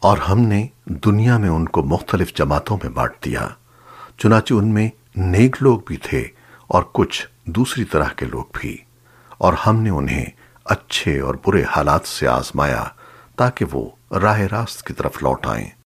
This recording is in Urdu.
اور ہم نے دنیا میں ان کو مختلف جماعتوں میں بانٹ دیا۔ چنانچہ ان میں نیک لوگ بھی تھے اور کچھ دوسری طرح کے لوگ بھی۔ اور ہم نے انہیں اچھے اور برے حالات سے آزمایا تاکہ وہ راہ راست کی طرف لوٹ آئیں۔